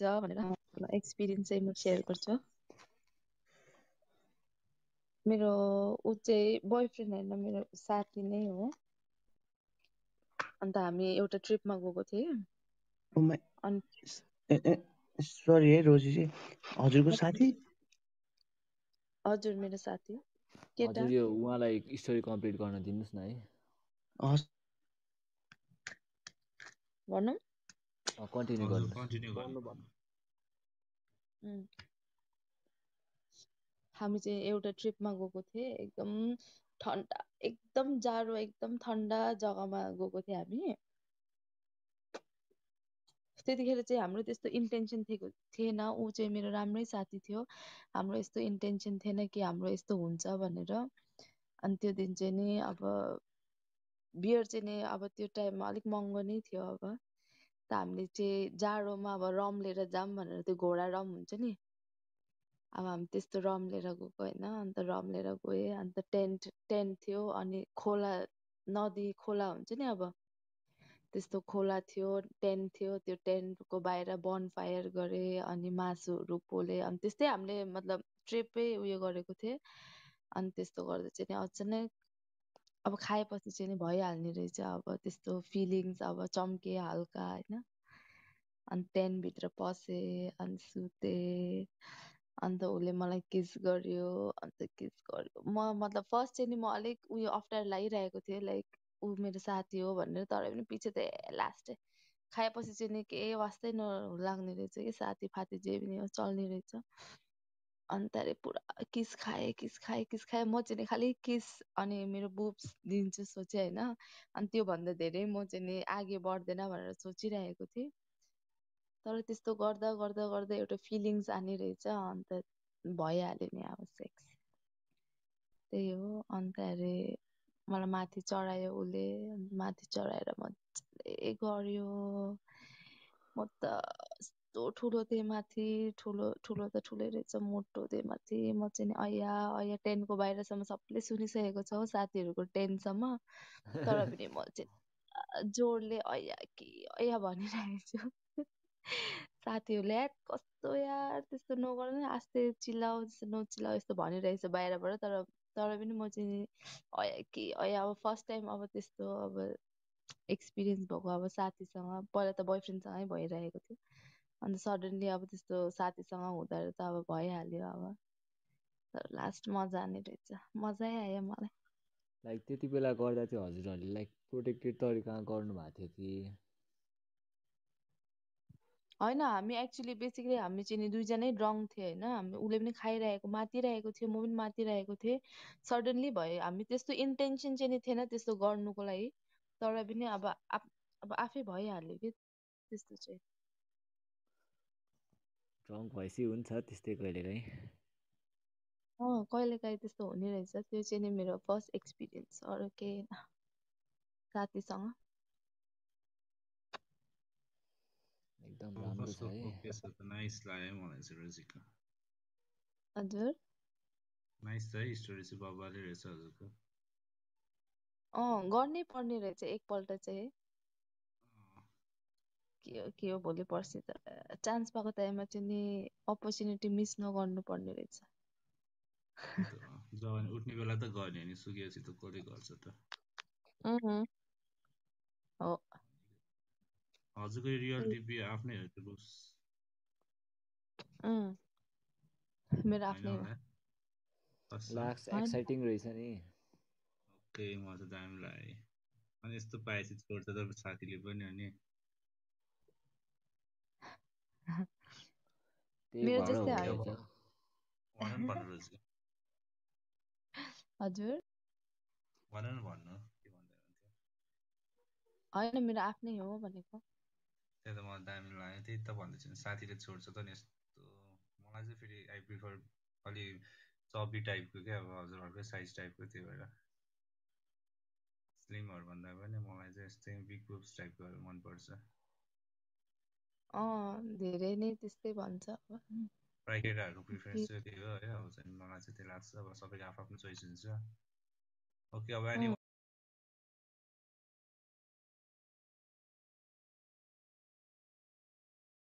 रहेछ भनेर एक्सपिरियन्स चाहिँ म सेयर गर्छु। मेरो ऊ चाहिँ बोयफ्रेन्ड होइन मेरो साथी नै हो। अन्त हामी एउटा ट्रिपमा गएको थियौँ Oh my- अनि ए ए सरी है रोजीजी। हजुरको साथी? हजुर मेरो साथी। केटा हजुर यो उहाँलाई स्टोरी कम्प्लिट गर्न दिनुहोस् न है। हस्। भनौँ। कन्टिन्यू गर्नु। उम्। हामी चाहिँ एउटा ट्रिपमा गएको थिएँ एकदम ठन्डा एकदम जाडो एकदम ठन्डा जग्गामा गएको थिएँ हामी। त्यतिखेर चाहिँ हाम्रो त्यस्तो इन्टेन्सन थिएको थिएन। ऊ चाहिँ मेरो राम्रै साथी थियो। हाम्रो यस्तो इन्टेन्सन थिएन कि हाम्रो यस्तो हुन्छ भनेर। अनि त्यो दिन चाहिँ नि अब बियर चाहिँ नि अब त्यो टाइममा अलिक महँगो नै थियो अब। त हामीले चाहिँ जाडोमा अब रम लिएर जाऊँ भनेर त्यो घोडा रम हुन्छ नि। अब हामी त्यस्तो रम लिएर गएको होइन अन्त रम लिएर गएँ अन्त टेन्ट टेन्ट थियो अनि खोला नदी खोला हुन्छ नि अब। त्यस्तो खोला थियो टेन्ट थियो त्यो टेन्टको बाहिर बन फायर गरेँ अनि मासुहरू पोलेँ अनि त्यस्तै हामीले मतलब ट्रिपै उयो गरेको थिएँ। अनि त्यस्तो गर्दा चाहिँ अचानक अब खाएपछि चाहिँ नि भइहाल्ने रहेछ अब त्यस्तो फिलिङ्स अब चम्के हल्का होइन। अनि टेन्टभित्र पसेँ अनि सुतेँ अन्त उसले मलाई किस गर्यो अन्त किस गर्यो। म मतलब फर्स्ट चाहिँ नि म अलिक उयो अप्ठ्यारो लागिरहेको थियो लाइक ऊ मेरो साथी हो भनेर तर पनि पछि त लास्ट खाएपछि चाहिँ नि केही वास्तै नलाग्ने रहेछ कि साथी फाती जे पनि हो चल्ने रहेछ। अन्त अरे पुरा किस खाएँ किस खाएँ किस खाएँ म चाहिँ नि खालि किस अनि मेरो बुब्स दिन्छु सोचेँ होइन। अनि त्योभन्दा धेरै म चाहिँ नि अघि बढ्दैन भनेर सोचिरहेको थिएँ। तर त्यस्तो गर्दा गर्दा गर्दा एउटा फिलिङ्स आने रहेछ अन्त भइहाल्यो नि अब सेक्स। त्यही हो अन्त अरे मलाई माथि चढायो उसले माथि चढाएर मजाले गर्यो। म त यस्तो ठुलो थिएँ माथि ठुलो ठुलो त ठुलै रहेछ मोटो थिएँ माथि म चाहिँ नि ऐया ऐया टेन्टको बाहिरसम्म सबले सुनिसकेको छ साथीहरूको टेन्टसम्म तर पनि म चाहिँ जोडले ऐया कि ऐया भनिरहेको छु साथीहरूले यार कस्तो यार त्यस्तो नगर आस्ते चिल्लाऊ त्यस्तो नचिल्लाऊ यस्तो भनिरहेछ बाहिरबाट तर तर पनि म चाहिँ ऐया कि ऐया अब फर्स्ट टाइम अब त्यस्तो अब एक्सपिरियन्स भएको अब साथीसँग पहिला त बोयफ्रेन्डसँगै भइरहेको थियो अन्त सडनली अब त्यस्तो साथीसँग हुँदा त अब भइहाल्यो अब। तर लास्ट मजा आने रहेछ। मजै आयो मलाई। लाइक त्यति बेला गर्दा चाहिँ हजुरहरूले लाइक प्रोटेक्टेड तरिकामा गर्नु भएको थियो कि? होइन हामी एक्चुली बेसिकली हामी चाहिँ नि दुईजनै ड्रङ्क थियौँ होइन। हामी उसले पनि खाइरहेको मातिरहेको थियो म पनि मातिरहेको थिएँ। सडनली भयो हामी त्यस्तो इन्टेन्सन चाहिँ नि थिएन त्यस्तो गर्नुको लागि। तर पनि अब आफ- अब आफै भइहाल्यो कि त्यस्तो चाहिँ। ड्रङ्क भएपछि हुन्छ त्यस्तै कहिलेकाहीँ अँ कहिलेकाहीँ त्यस्तो हुने रहेछ त्यो चाहिँ नि मेरो फर्स्ट एक्सपिरियन्स अरू केही होइन साथीसँग। एकदम राम्रो छ है। नाइस लाग्यो मलाई चाहिँ रोजीको। हजुर। नाइस छ है स्टोरी चाहिँ बब्बाले रहेछ हजुरको। अँ गर्नै पर्ने रहेछ एकपल्ट चाहिँ। के हो के हो भोलि पर्सि त चान्स पाएको टाइममा चाहिँ नि अपर्च्युनिटी मिस नगर्नु पर्ने रहेछ। जवानी उठ्ने बेला त गर्ने नि सुकेपछि त कसले गर्छ त? हो। हजुरको रियल डिपी आफ्नै हो त्यो उम्, मेरो आफ्नै हो। होइन एक्साइटिङ रहेछ नि। ओके म त दामी लाग्यो। अनि यस्तो पाएपछि छोड्छ त साथीले पनि अनि त्यही मेरो भएर जस्तै हो होइन रहेछ भन न भन्नु रोजी हजुर भन न भन्नु के भन्दै हुनुहुन्थ्यो होइन मेरो आफ्नै हो भनेको त्यही त मलाई दामी लाग्यो त्यही त भन्दैछु नि साथीले छोड्छ त नि यस्तो मलाई चाहिँ फेरि आई प्रिफर अलि चबी टाइपको क्या अब हजुरहरूकै साइज टाइपको त्यो भएर स्लिमहरू भन्दा पनि मलाई चाहिँ यस्तै बिग बुब्स टाइपकोहरू मनपर्छ अँ धेरै नै त्यस्तै भन्छ अब। प्रिफरेन्स चाहिँ त्यही हो है। अब चाहिँ मलाई चाहिँ त्यही लाग्छ अब सबैको आफ्नो आफ्नो चोइस हुन्छ। ओके अब एनी